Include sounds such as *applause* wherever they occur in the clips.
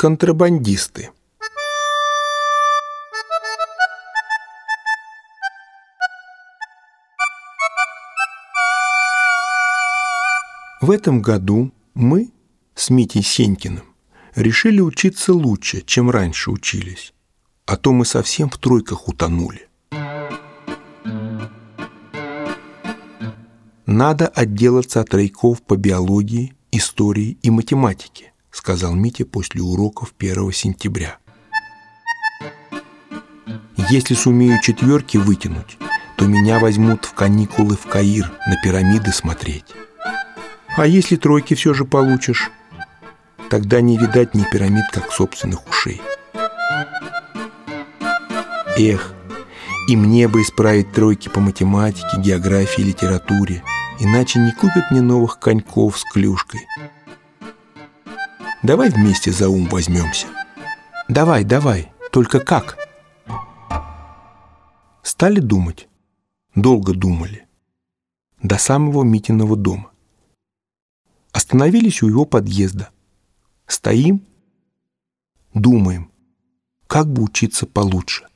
контрабандисты. В этом году мы с Митей Сенькиным решили учиться лучше, чем раньше учились, а то мы совсем в тройках утонули. Надо отделаться от рейков по биологии, истории и математике, сказал Митя после уроков 1 сентября. Если сумею четверки вытянуть, то меня возьмут в каникулы в Каир на пирамиды смотреть. А если тройки все же получишь, тогда не видать ни пирамид, как собственных ушей. Эх, и мне бы исправить тройки по математике, географии, литературе, иначе не купят мне новых коньков с клюшкой. Давай вместе за ум возьмемся. Давай, давай, только как? Стали думать. Долго думали. До самого Митиного дома. Остановились у его подъезда. Стоим, думаем, как бы учиться получше.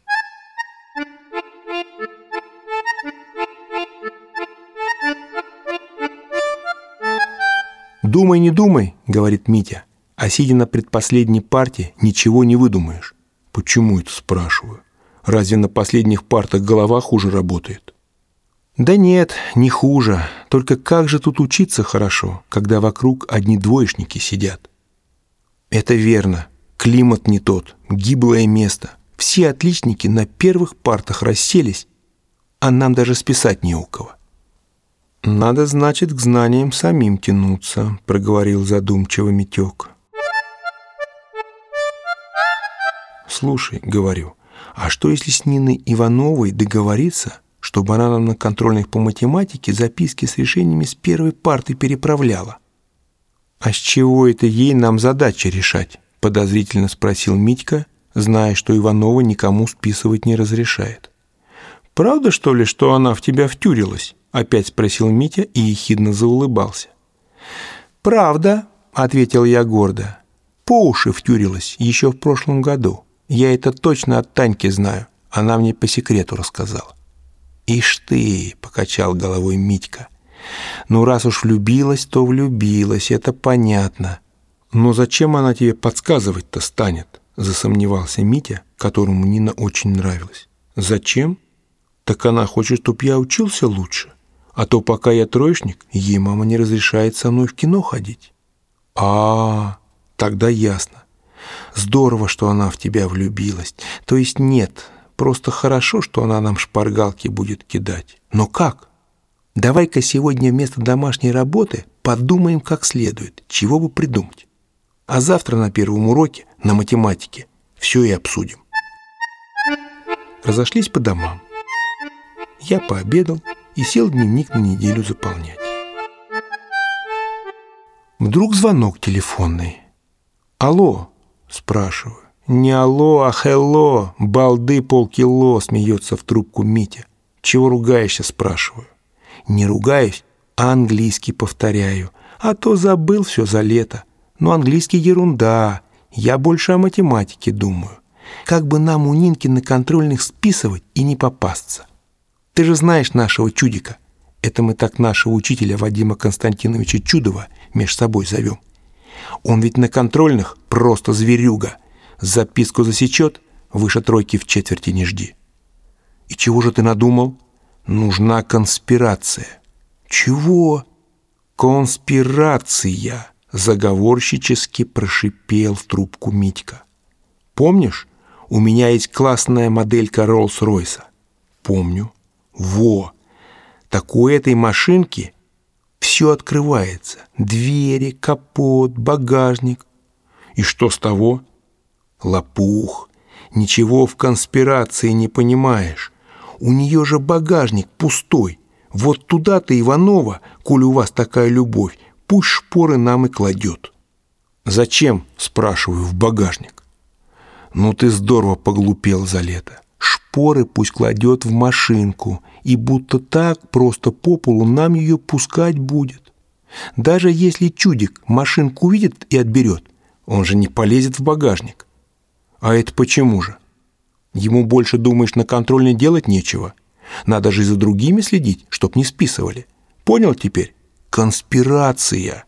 «Думай, не думай», — говорит Митя, «а сидя на предпоследней парте, ничего не выдумаешь». «Почему это?» — спрашиваю. «Разве на последних партах голова хуже работает?» «Да нет, не хуже. Только как же тут учиться хорошо, когда вокруг одни двоечники сидят?» «Это верно. Климат не тот. Гиблое место. Все отличники на первых партах расселись, а нам даже списать не у кого». «Надо, значит, к знаниям самим тянуться», — проговорил задумчиво Митек. «Слушай», — говорю, — «а что, если с Ниной Ивановой договориться, чтобы она нам на контрольных по математике записки с решениями с первой парты переправляла?» «А с чего это ей нам задачи решать?» — подозрительно спросил Митька, зная, что Иванова никому списывать не разрешает. «Правда, что ли, что она в тебя втюрилась?» Опять спросил Митя и ехидно заулыбался. «Правда», — ответил я гордо. «По уши втюрилась еще в прошлом году. Я это точно от Таньки знаю. Она мне по секрету рассказала». «Ишь ты!» — покачал головой Митька. «Ну, раз уж влюбилась, то влюбилась, это понятно. Но зачем она тебе подсказывать-то станет?» — засомневался Митя, которому Нина очень нравилась. «Зачем? Так она хочет, чтоб я учился лучше. А то пока я троечник, ей мама не разрешает со мной в кино ходить. А, -а, -а тогда ясно. Здорово, что она в тебя влюбилась. То есть нет, просто хорошо, что она нам шпаргалки будет кидать. Но как? Давай-ка сегодня вместо домашней работы подумаем как следует, чего бы придумать. А завтра на первом уроке на математике все и обсудим. Разошлись по домам. Я пообедал, и сел дневник на неделю заполнять. Вдруг звонок телефонный. «Алло?» – спрашиваю. «Не алло, а хелло, балды полкило», – смеется в трубку Митя. «Чего ругаешься?» – спрашиваю. «Не ругаюсь, а английский повторяю. А то забыл все за лето. Но английский ерунда. Я больше о математике думаю. Как бы нам у Нинки на контрольных списывать и не попасться?» Ты же знаешь нашего чудика. Это мы так нашего учителя Вадима Константиновича Чудова меж собой зовем. Он ведь на контрольных просто зверюга. Записку засечет, выше тройки в четверти не жди. И чего же ты надумал? Нужна конспирация. Чего? Конспирация, заговорщически прошипел в трубку Митька. Помнишь, у меня есть классная моделька Роллс-Ройса? Помню. Во! Так у этой машинки все открывается. Двери, капот, багажник. И что с того? Лопух. Ничего в конспирации не понимаешь. У нее же багажник пустой. Вот туда-то Иванова, коль у вас такая любовь, пусть шпоры нам и кладет. «Зачем?» – спрашиваю в багажник. «Ну ты здорово поглупел за лето шпоры пусть кладет в машинку, и будто так просто по полу нам ее пускать будет. Даже если чудик машинку увидит и отберет, Он же не полезет в багажник. А это почему же? Ему больше, думаешь, на контрольной делать нечего? Надо же и за другими следить, чтоб не списывали. Понял теперь? Конспирация.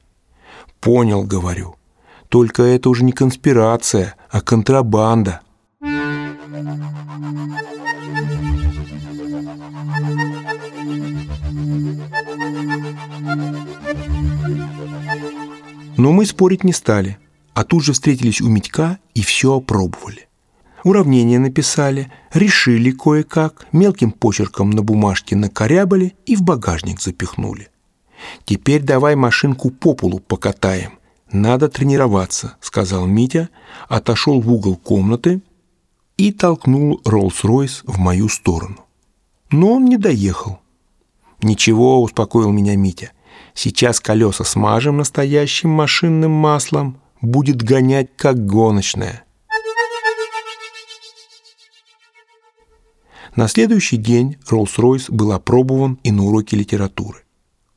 Понял, говорю. Только это уже не конспирация, а контрабанда. Но мы спорить не стали, а тут же встретились у Митька и все опробовали. Уравнения написали, решили кое-как, мелким почерком на бумажке накорябали и в багажник запихнули. «Теперь давай машинку по полу покатаем. Надо тренироваться», — сказал Митя, отошел в угол комнаты и толкнул Роллс-Ройс в мою сторону. Но он не доехал. «Ничего», — успокоил меня Митя, Сейчас колеса смажем настоящим машинным маслом, будет гонять как гоночная. На следующий день Роллс-Ройс был опробован и на уроке литературы.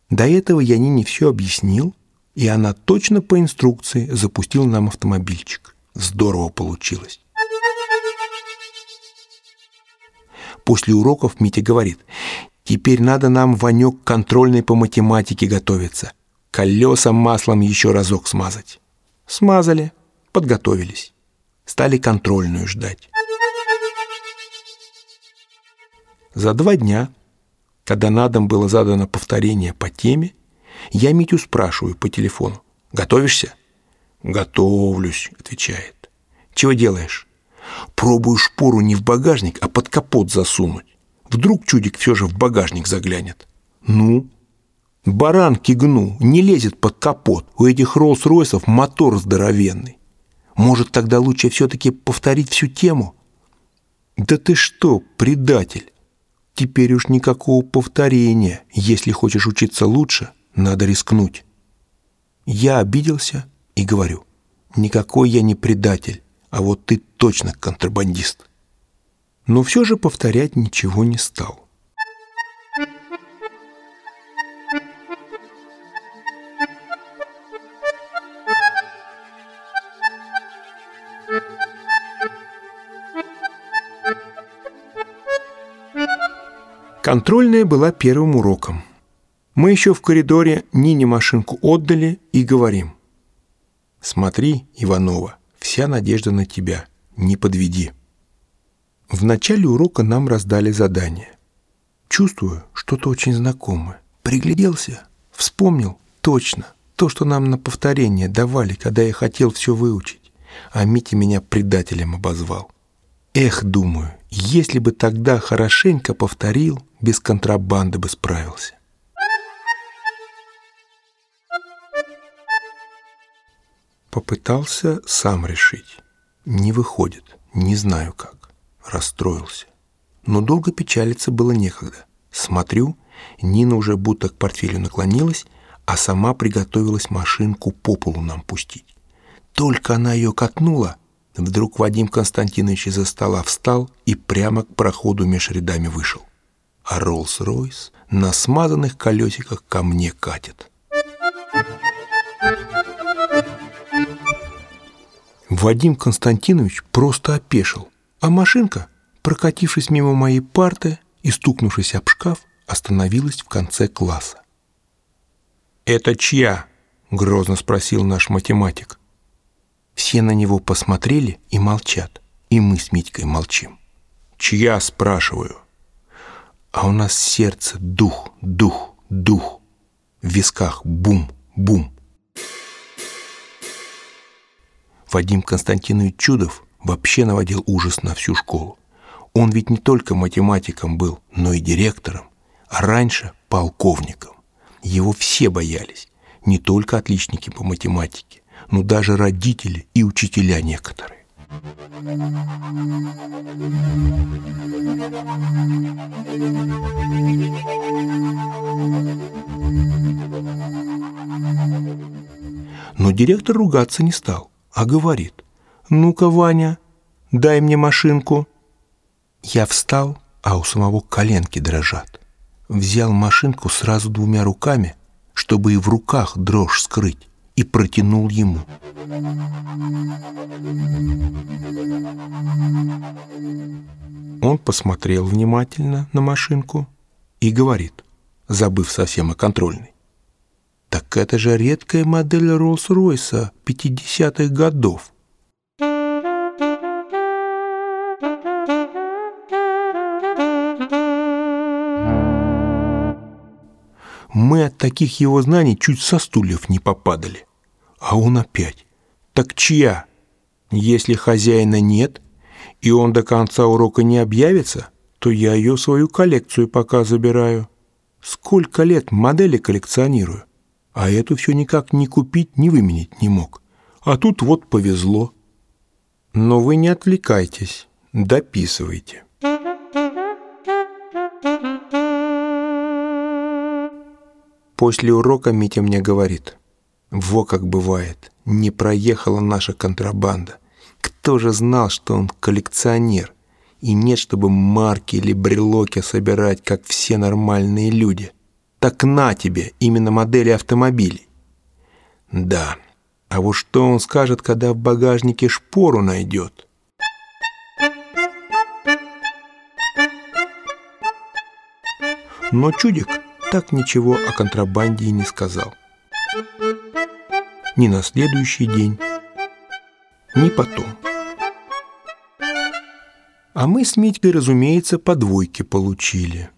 До этого я Нине все объяснил, и она точно по инструкции запустила нам автомобильчик. Здорово получилось. После уроков Митя говорит, Теперь надо нам, Ванек, контрольной по математике готовиться. Колеса маслом еще разок смазать. Смазали, подготовились. Стали контрольную ждать. За два дня, когда на дом было задано повторение по теме, я Митю спрашиваю по телефону. «Готовишься?» «Готовлюсь», — отвечает. «Чего делаешь?» «Пробую шпору не в багажник, а под капот засунуть. Вдруг чудик все же в багажник заглянет. Ну? Баранки гну, не лезет под капот. У этих Роллс-Ройсов мотор здоровенный. Может, тогда лучше все-таки повторить всю тему? Да ты что, предатель? Теперь уж никакого повторения. Если хочешь учиться лучше, надо рискнуть. Я обиделся и говорю, никакой я не предатель, а вот ты точно контрабандист но все же повторять ничего не стал. Контрольная была первым уроком. Мы еще в коридоре Нине машинку отдали и говорим. «Смотри, Иванова, вся надежда на тебя, не подведи». В начале урока нам раздали задание. Чувствую что-то очень знакомое. Пригляделся, вспомнил точно то, что нам на повторение давали, когда я хотел все выучить, а Митя меня предателем обозвал. Эх, думаю, если бы тогда хорошенько повторил, без контрабанды бы справился. Попытался сам решить. Не выходит, не знаю как расстроился. Но долго печалиться было некогда. Смотрю, Нина уже будто к портфелю наклонилась, а сама приготовилась машинку по полу нам пустить. Только она ее катнула, вдруг Вадим Константинович из-за стола встал и прямо к проходу меж рядами вышел. А Роллс-Ройс на смазанных колесиках ко мне катит. Вадим Константинович просто опешил – а машинка, прокатившись мимо моей парты и стукнувшись об шкаф, остановилась в конце класса. «Это чья?» — грозно спросил наш математик. Все на него посмотрели и молчат, и мы с Митькой молчим. «Чья?» — спрашиваю. А у нас сердце дух, дух, дух. В висках бум, бум. Вадим Константинович Чудов — вообще наводил ужас на всю школу. Он ведь не только математиком был, но и директором, а раньше полковником. Его все боялись, не только отличники по математике, но даже родители и учителя некоторые. Но директор ругаться не стал, а говорит – «Ну-ка, Ваня, дай мне машинку». Я встал, а у самого коленки дрожат. Взял машинку сразу двумя руками, чтобы и в руках дрожь скрыть, и протянул ему. Он посмотрел внимательно на машинку и говорит, забыв совсем о контрольной. «Так это же редкая модель Роллс-Ройса 50-х годов». Мы от таких его знаний чуть со стульев не попадали. А он опять. Так чья? Если хозяина нет, и он до конца урока не объявится, то я ее свою коллекцию пока забираю. Сколько лет модели коллекционирую, а эту все никак ни купить, ни выменить не мог. А тут вот повезло. Но вы не отвлекайтесь, дописывайте. После урока Митя мне говорит, во как бывает, не проехала наша контрабанда. Кто же знал, что он коллекционер? И нет, чтобы марки или брелоки собирать, как все нормальные люди. Так на тебе, именно модели автомобилей. Да, а вот что он скажет, когда в багажнике шпору найдет? Но чудик так ничего о контрабанде и не сказал. Ни на следующий день, ни потом. А мы с Митькой, разумеется, по двойке получили.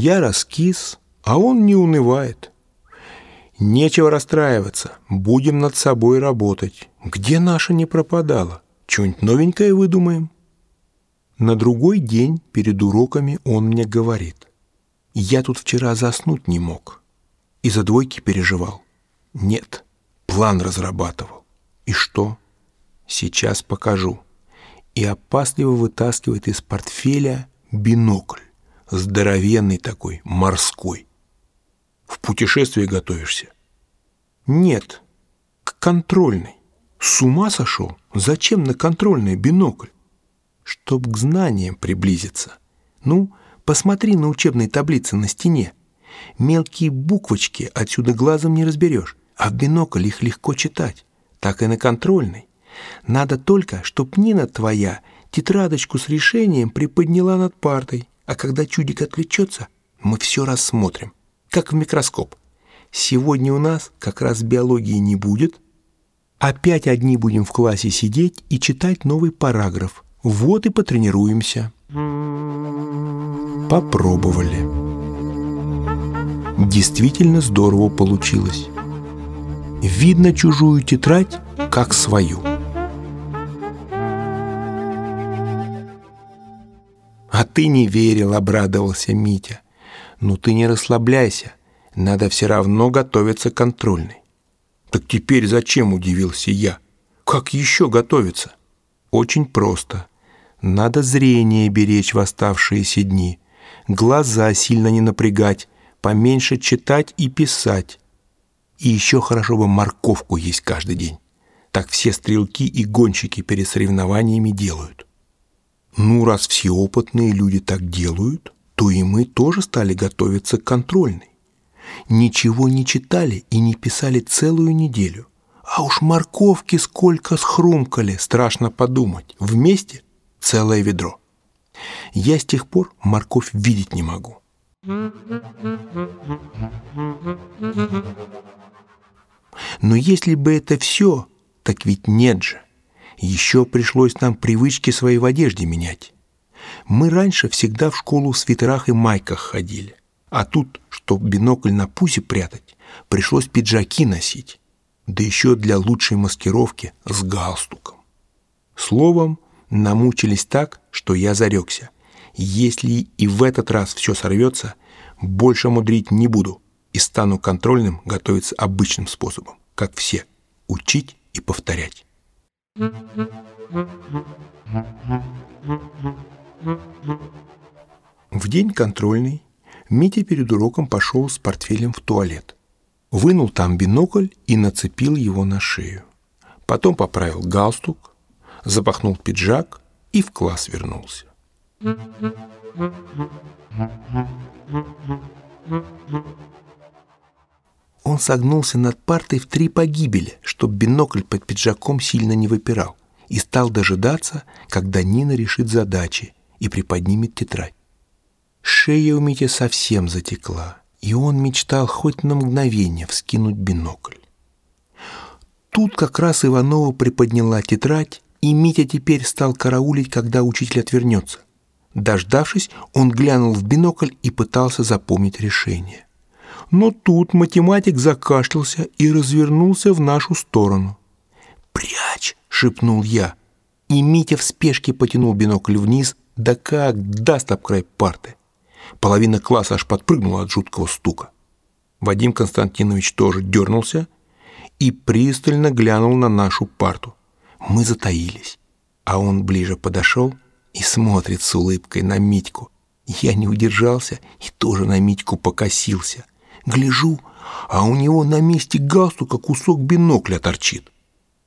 Я раскис, а он не унывает. Нечего расстраиваться, будем над собой работать. Где наша не пропадала? Что-нибудь новенькое выдумаем? На другой день перед уроками он мне говорит. Я тут вчера заснуть не мог. Из-за двойки переживал. Нет, план разрабатывал. И что? Сейчас покажу. И опасливо вытаскивает из портфеля бинокль. Здоровенный такой, морской. В путешествие готовишься? Нет, к контрольной. С ума сошел? Зачем на контрольный бинокль? Чтоб к знаниям приблизиться. Ну, посмотри на учебные таблицы на стене. Мелкие буквочки отсюда глазом не разберешь, а в бинокль их легко читать. Так и на контрольной. Надо только, чтоб Нина твоя тетрадочку с решением приподняла над партой, а когда чудик отвлечется, мы все рассмотрим как в микроскоп. Сегодня у нас как раз биологии не будет. Опять одни будем в классе сидеть и читать новый параграф. Вот и потренируемся. Попробовали. Действительно здорово получилось. Видно чужую тетрадь, как свою. «А ты не верил», — обрадовался Митя. «Ну ты не расслабляйся, надо все равно готовиться к контрольной». «Так теперь зачем?» – удивился я. «Как еще готовиться?» «Очень просто. Надо зрение беречь в оставшиеся дни, глаза сильно не напрягать, поменьше читать и писать. И еще хорошо бы морковку есть каждый день. Так все стрелки и гонщики перед соревнованиями делают». «Ну, раз все опытные люди так делают», то и мы тоже стали готовиться к контрольной. Ничего не читали и не писали целую неделю. А уж морковки сколько схрумкали, страшно подумать. Вместе целое ведро. Я с тех пор морковь видеть не могу. Но если бы это все, так ведь нет же. Еще пришлось нам привычки своей в одежде менять. Мы раньше всегда в школу в свитерах и майках ходили. А тут, чтоб бинокль на пузе прятать, пришлось пиджаки носить. Да еще для лучшей маскировки с галстуком. Словом, намучились так, что я зарекся. Если и в этот раз все сорвется, больше мудрить не буду и стану контрольным готовиться обычным способом, как все, учить и повторять. В день контрольный Митя перед уроком пошел с портфелем в туалет. Вынул там бинокль и нацепил его на шею. Потом поправил галстук, запахнул пиджак и в класс вернулся. Он согнулся над партой в три погибели, чтоб бинокль под пиджаком сильно не выпирал, и стал дожидаться, когда Нина решит задачи и приподнимет тетрадь. Шея у Мити совсем затекла, и он мечтал хоть на мгновение вскинуть бинокль. Тут как раз Иванова приподняла тетрадь, и Митя теперь стал караулить, когда учитель отвернется. Дождавшись, он глянул в бинокль и пытался запомнить решение. Но тут математик закашлялся и развернулся в нашу сторону. «Прячь!» — шепнул я. И Митя в спешке потянул бинокль вниз, да как даст об край парты. Половина класса аж подпрыгнула от жуткого стука. Вадим Константинович тоже дернулся и пристально глянул на нашу парту. Мы затаились, а он ближе подошел и смотрит с улыбкой на Митьку. Я не удержался и тоже на Митьку покосился. Гляжу, а у него на месте галстука кусок бинокля торчит.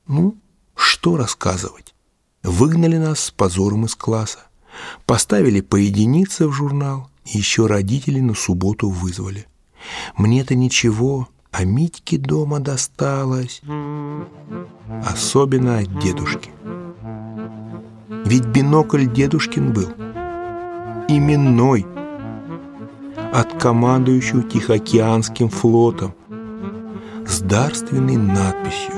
Ну, что рассказывать? Выгнали нас с позором из класса. Поставили по единице в журнал, еще родители на субботу вызвали. Мне-то ничего, а Митьке дома досталось. Особенно от дедушки. Ведь бинокль дедушкин был. Именной. От командующего Тихоокеанским флотом. С дарственной надписью.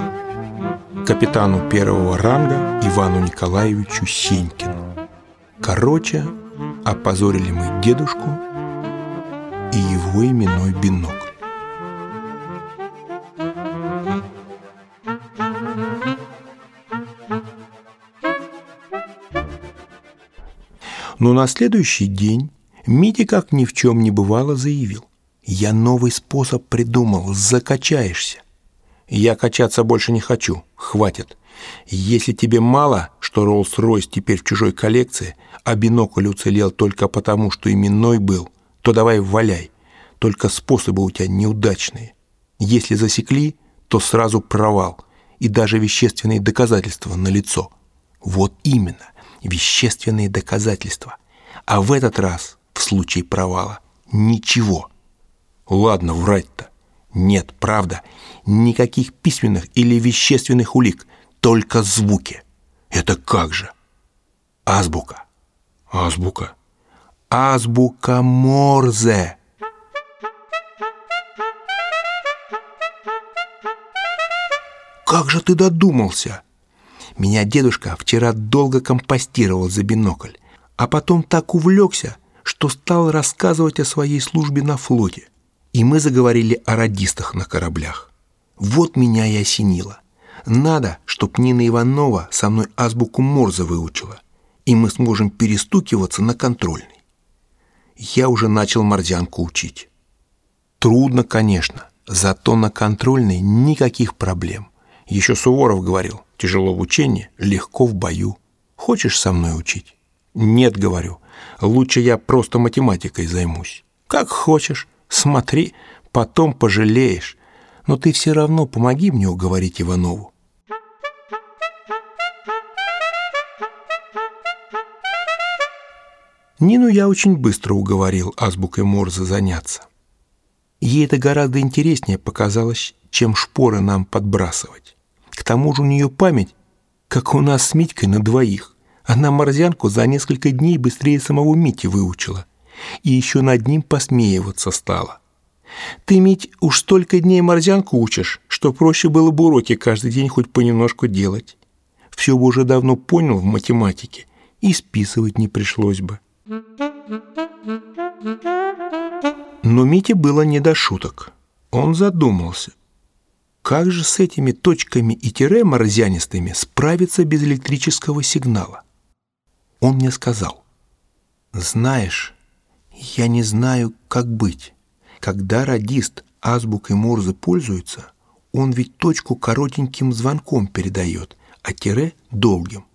Капитану первого ранга Ивану Николаевичу Сенькину. Короче, опозорили мы дедушку и его именной бинокль. Но на следующий день Митя, как ни в чем не бывало, заявил. «Я новый способ придумал, закачаешься». «Я качаться больше не хочу, хватит. Если тебе мало, что Роллс-Ройс теперь в чужой коллекции, а бинокль уцелел только потому, что именной был, то давай валяй. Только способы у тебя неудачные. Если засекли, то сразу провал. И даже вещественные доказательства на лицо. Вот именно, вещественные доказательства. А в этот раз, в случае провала, ничего. Ладно, врать-то. Нет, правда, никаких письменных или вещественных улик, только звуки. Это как же? Азбука. Азбука. Азбука Морзе. Как же ты додумался? Меня дедушка вчера долго компостировал за бинокль, а потом так увлекся, что стал рассказывать о своей службе на флоте. И мы заговорили о радистах на кораблях. Вот меня и осенило. Надо, чтоб Нина Иванова со мной азбуку Морзе выучила, и мы сможем перестукиваться на контрольный. Я уже начал морзянку учить. Трудно, конечно, зато на контрольной никаких проблем. Еще Суворов говорил, тяжело в учении, легко в бою. Хочешь со мной учить? Нет, говорю, лучше я просто математикой займусь. Как хочешь, смотри, потом пожалеешь. Но ты все равно помоги мне уговорить Иванову. Нину я очень быстро уговорил азбукой Морзе заняться. Ей это гораздо интереснее показалось, чем шпоры нам подбрасывать. К тому же у нее память, как у нас с Митькой на двоих. Она морзянку за несколько дней быстрее самого Мити выучила. И еще над ним посмеиваться стала. Ты, Мить, уж столько дней морзянку учишь, что проще было бы уроки каждый день хоть понемножку делать. Все бы уже давно понял в математике, и списывать не пришлось бы. Но Мите было не до шуток. Он задумался. Как же с этими точками и тире морзянистыми справиться без электрического сигнала? Он мне сказал, «Знаешь, я не знаю, как быть. Когда радист азбукой Морзе пользуется, он ведь точку коротеньким звонком передает, а тире — долгим.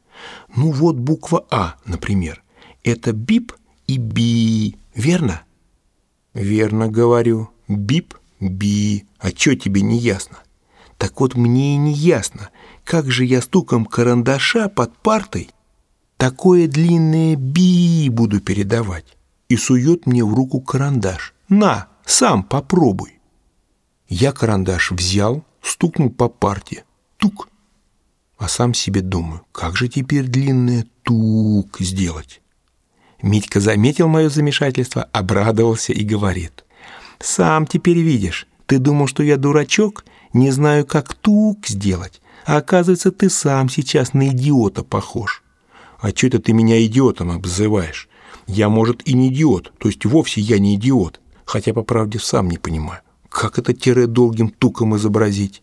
Ну вот буква А, например. Это бип и би, верно? Верно говорю. Бип, би. А что тебе не ясно? Так вот мне и не ясно, как же я стуком карандаша под партой Такое длинное «би» буду передавать. И сует мне в руку карандаш. На, сам попробуй. Я карандаш взял, стукнул по парте. Тук. А сам себе думаю, как же теперь длинное «тук» сделать? Митька заметил мое замешательство, обрадовался и говорит. «Сам теперь видишь. Ты думал, что я дурачок? Не знаю, как «тук» сделать. А оказывается, ты сам сейчас на идиота похож». «А что это ты меня идиотом обзываешь? Я, может, и не идиот, то есть вовсе я не идиот, хотя, по правде, сам не понимаю, как это тире долгим туком изобразить?»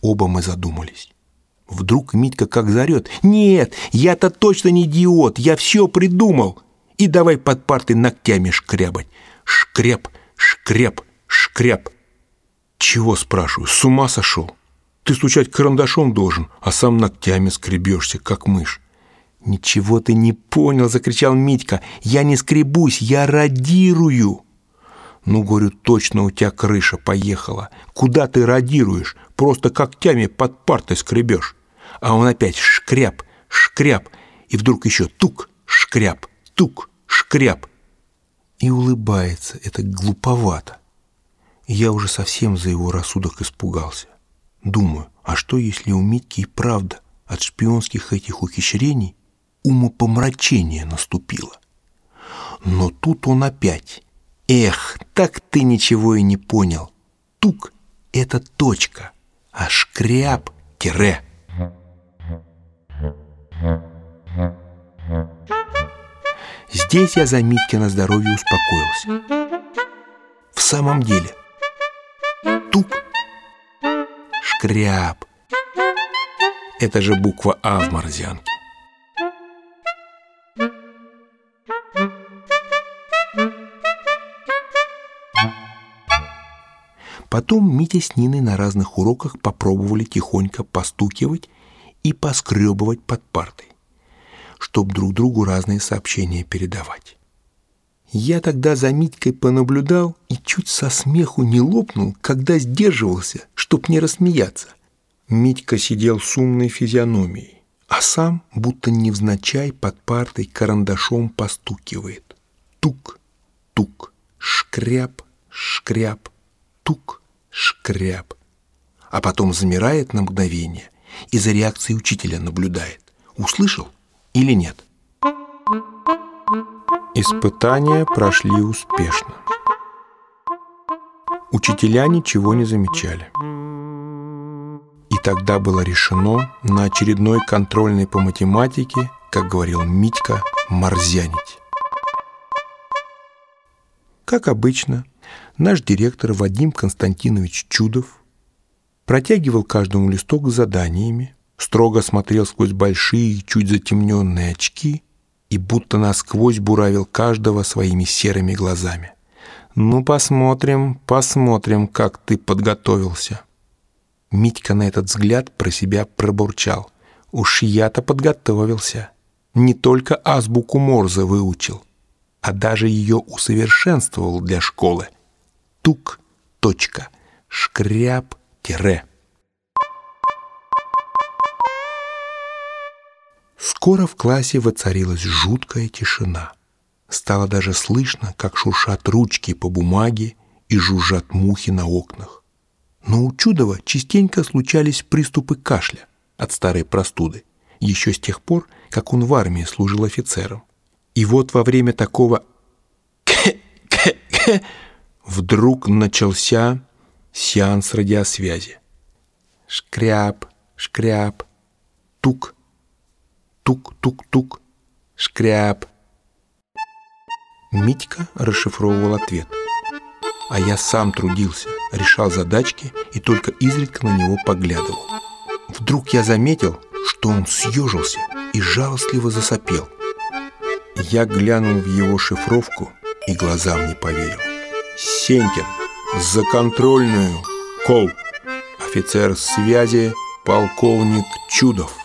Оба мы задумались. Вдруг Митька как зарет. «Нет, я-то точно не идиот, я все придумал!» И давай под партой ногтями шкрябать. Шкряб, шкряб, шкряб. Чего, спрашиваю, с ума сошел? Ты стучать карандашом должен, а сам ногтями скребешься, как мышь. «Ничего ты не понял!» — закричал Митька. «Я не скребусь, я радирую!» «Ну, говорю, точно у тебя крыша поехала. Куда ты радируешь? Просто когтями под партой скребешь». А он опять шкряб, шкряб, и вдруг еще тук, шкряб, тук, шкряб. И улыбается, это глуповато. Я уже совсем за его рассудок испугался. Думаю, а что если у Митьки и правда от шпионских этих ухищрений умопомрачение наступило? Но тут он опять. Эх, так ты ничего и не понял. Тук — это точка, а шкряб — тире. Здесь я за Миткино здоровье успокоился. В самом деле, тук Шкряб. Это же буква А в морзянке. Потом Митя с Ниной на разных уроках попробовали тихонько постукивать и поскребывать под партой, чтобы друг другу разные сообщения передавать. Я тогда за Митькой понаблюдал и чуть со смеху не лопнул, когда сдерживался, чтоб не рассмеяться. Митька сидел с умной физиономией, а сам, будто невзначай, под партой карандашом постукивает. Тук, тук, шкряп, шкряп, тук, шкряп. А потом замирает на мгновение и за реакцией учителя наблюдает. Услышал или нет? Испытания прошли успешно. Учителя ничего не замечали. И тогда было решено на очередной контрольной по математике, как говорил Митька, морзянить. Как обычно, наш директор Вадим Константинович Чудов протягивал каждому листок с заданиями, строго смотрел сквозь большие, чуть затемненные очки и будто насквозь буравил каждого своими серыми глазами. «Ну, посмотрим, посмотрим, как ты подготовился». Митька на этот взгляд про себя пробурчал. «Уж я-то подготовился. Не только азбуку Морзе выучил, а даже ее усовершенствовал для школы. Тук, точка, шкряб, тире». Скоро в классе воцарилась жуткая тишина. Стало даже слышно, как шуршат ручки по бумаге и жужжат мухи на окнах. Но у Чудова частенько случались приступы кашля от старой простуды, еще с тех пор, как он в армии служил офицером. И вот во время такого *coughs* вдруг начался сеанс радиосвязи. Шкряп, шкряп, тук, Тук-тук-тук. Шкряп. Митька расшифровывал ответ. А я сам трудился, решал задачки и только изредка на него поглядывал. Вдруг я заметил, что он съежился и жалостливо засопел. Я глянул в его шифровку и глазам не поверил. Сенькин, за контрольную, кол. Офицер связи, полковник Чудов.